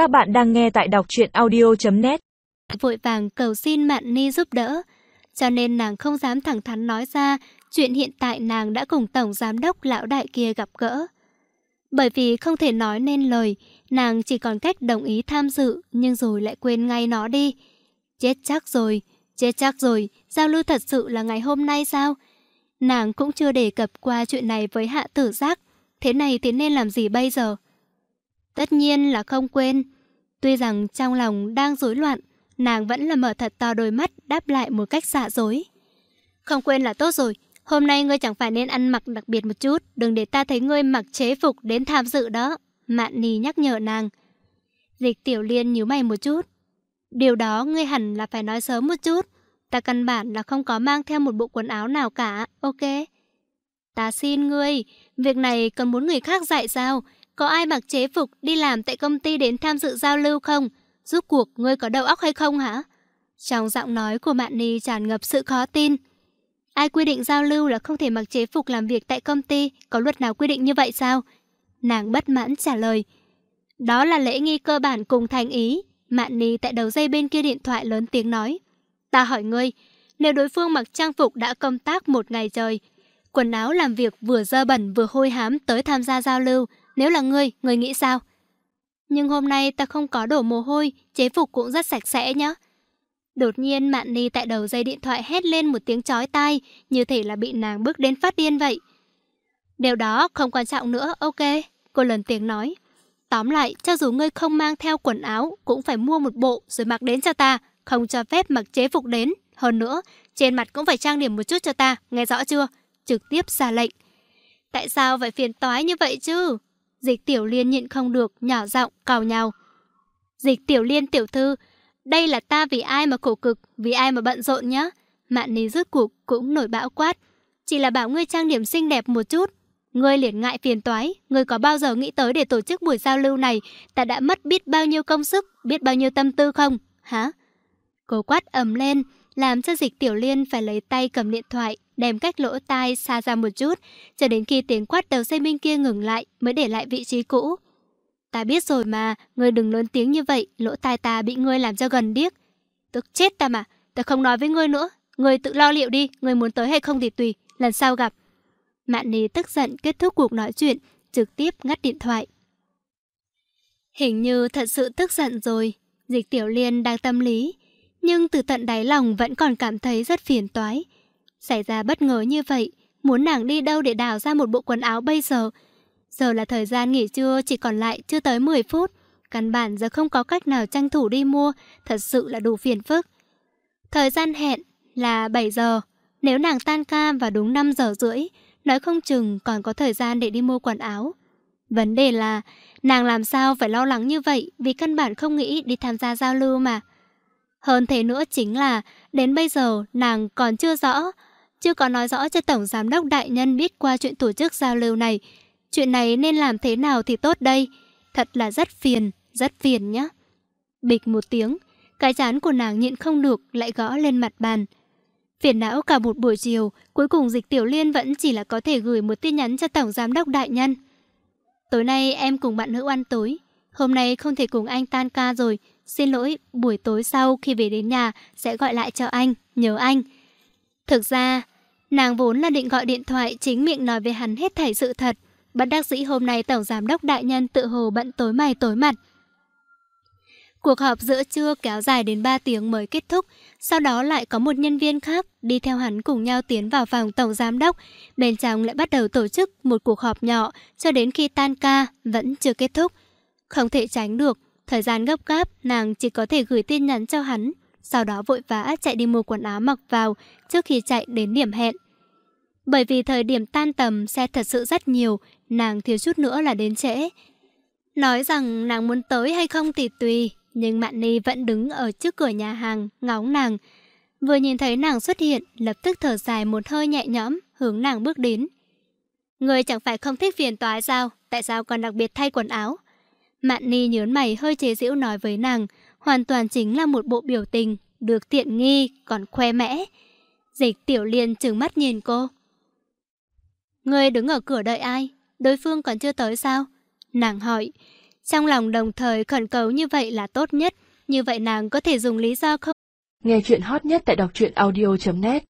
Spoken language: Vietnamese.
Các bạn đang nghe tại đọc truyện audio.net Vội vàng cầu xin Mạn Ni giúp đỡ. Cho nên nàng không dám thẳng thắn nói ra chuyện hiện tại nàng đã cùng Tổng Giám đốc lão đại kia gặp gỡ. Bởi vì không thể nói nên lời, nàng chỉ còn cách đồng ý tham dự nhưng rồi lại quên ngay nó đi. Chết chắc rồi, chết chắc rồi, giao lưu thật sự là ngày hôm nay sao? Nàng cũng chưa đề cập qua chuyện này với hạ tử giác. Thế này thì nên làm gì bây giờ? Tất nhiên là không quên. Tuy rằng trong lòng đang rối loạn, nàng vẫn là mở thật to đôi mắt đáp lại một cách xạ dối. Không quên là tốt rồi. Hôm nay ngươi chẳng phải nên ăn mặc đặc biệt một chút, đừng để ta thấy ngươi mặc chế phục đến tham dự đó. Mạn Nì nhắc nhở nàng. Dịch tiểu liên nhíu mày một chút. Điều đó ngươi hẳn là phải nói sớm một chút. Ta căn bản là không có mang theo một bộ quần áo nào cả, ok? Ta xin ngươi, việc này cần muốn người khác dạy sao? Có ai mặc chế phục đi làm tại công ty đến tham dự giao lưu không? Rút cuộc ngươi có đầu óc hay không hả? Trong giọng nói của Mạn Ni tràn ngập sự khó tin. Ai quy định giao lưu là không thể mặc chế phục làm việc tại công ty, có luật nào quy định như vậy sao? Nàng bất mãn trả lời. Đó là lễ nghi cơ bản cùng thành ý. Mạn Ni tại đầu dây bên kia điện thoại lớn tiếng nói. Ta hỏi ngươi, nếu đối phương mặc trang phục đã công tác một ngày trời, quần áo làm việc vừa dơ bẩn vừa hôi hám tới tham gia giao lưu, nếu là ngươi, ngươi nghĩ sao? Nhưng hôm nay ta không có đổ mồ hôi, chế phục cũng rất sạch sẽ nhá. Đột nhiên Mạn Ni tại đầu dây điện thoại hét lên một tiếng chói tai, như thể là bị nàng bước đến phát điên vậy. Điều đó không quan trọng nữa, ok, cô lần tiếng nói. Tóm lại, cho dù ngươi không mang theo quần áo, cũng phải mua một bộ rồi mặc đến cho ta, không cho phép mặc chế phục đến. Hơn nữa, trên mặt cũng phải trang điểm một chút cho ta, nghe rõ chưa? Trực tiếp ra lệnh. Tại sao phải phiền toái như vậy chứ? Dịch tiểu liên nhịn không được, nhỏ giọng, cào nhau. Dịch tiểu liên tiểu thư, đây là ta vì ai mà khổ cực, vì ai mà bận rộn nhá. Mạn ní rứt cuộc cũng nổi bão quát. Chỉ là bảo ngươi trang điểm xinh đẹp một chút. Ngươi liền ngại phiền toái, ngươi có bao giờ nghĩ tới để tổ chức buổi giao lưu này, ta đã mất biết bao nhiêu công sức, biết bao nhiêu tâm tư không? Hả? Cô quát ầm lên, làm cho dịch tiểu liên phải lấy tay cầm điện thoại, đem cách lỗ tai xa ra một chút, cho đến khi tiếng quát đầu dây minh kia ngừng lại mới để lại vị trí cũ. Ta biết rồi mà, ngươi đừng lớn tiếng như vậy, lỗ tai ta bị ngươi làm cho gần điếc. Tức chết ta mà, ta không nói với ngươi nữa, ngươi tự lo liệu đi, ngươi muốn tới hay không thì tùy, lần sau gặp. Mạn Ní tức giận kết thúc cuộc nói chuyện, trực tiếp ngắt điện thoại. Hình như thật sự tức giận rồi, dịch tiểu liên đang tâm lý, nhưng từ tận đáy lòng vẫn còn cảm thấy rất phiền toái. Xảy ra bất ngờ như vậy, muốn nàng đi đâu để đào ra một bộ quần áo bây giờ. Giờ là thời gian nghỉ trưa chỉ còn lại chưa tới 10 phút. Căn bản giờ không có cách nào tranh thủ đi mua, thật sự là đủ phiền phức. Thời gian hẹn là 7 giờ. Nếu nàng tan ca vào đúng 5 giờ rưỡi, nói không chừng còn có thời gian để đi mua quần áo. Vấn đề là, nàng làm sao phải lo lắng như vậy vì căn bản không nghĩ đi tham gia giao lưu mà. Hơn thế nữa chính là, đến bây giờ nàng còn chưa rõ, chưa có nói rõ cho Tổng Giám đốc Đại Nhân biết qua chuyện tổ chức giao lưu này. Chuyện này nên làm thế nào thì tốt đây? Thật là rất phiền, rất phiền nhá. Bịch một tiếng, cái chán của nàng nhịn không được lại gõ lên mặt bàn. Phiền não cả một buổi chiều, cuối cùng dịch tiểu liên vẫn chỉ là có thể gửi một tin nhắn cho Tổng Giám đốc Đại Nhân. Tối nay em cùng bạn nữ ăn tối. Hôm nay không thể cùng anh tan ca rồi, Xin lỗi, buổi tối sau khi về đến nhà sẽ gọi lại cho anh, nhớ anh. Thực ra, nàng vốn là định gọi điện thoại chính miệng nói với hắn hết thảy sự thật. Bất đắc dĩ hôm nay Tổng Giám đốc Đại Nhân tự hồ bận tối mày tối mặt. Cuộc họp giữa trưa kéo dài đến 3 tiếng mới kết thúc, sau đó lại có một nhân viên khác đi theo hắn cùng nhau tiến vào phòng tổng giám đốc. Bên trong lại bắt đầu tổ chức một cuộc họp nhỏ cho đến khi tan ca vẫn chưa kết thúc. Không thể tránh được, Thời gian gấp gáp, nàng chỉ có thể gửi tin nhắn cho hắn, sau đó vội vã chạy đi mua quần áo mặc vào trước khi chạy đến điểm hẹn. Bởi vì thời điểm tan tầm xe thật sự rất nhiều, nàng thiếu chút nữa là đến trễ. Nói rằng nàng muốn tới hay không thì tùy, nhưng Mạn Ni vẫn đứng ở trước cửa nhà hàng, ngóng nàng. Vừa nhìn thấy nàng xuất hiện, lập tức thở dài một hơi nhẹ nhõm, hướng nàng bước đến. Người chẳng phải không thích phiền toái sao, tại sao còn đặc biệt thay quần áo? Mạn Ni nhớn mày hơi chế giễu nói với nàng, hoàn toàn chính là một bộ biểu tình, được tiện nghi, còn khoe mẽ. Dịch tiểu liên trừng mắt nhìn cô. Người đứng ở cửa đợi ai? Đối phương còn chưa tới sao? Nàng hỏi. Trong lòng đồng thời khẩn cầu như vậy là tốt nhất, như vậy nàng có thể dùng lý do không. Nghe chuyện hot nhất tại đọc truyện audio.net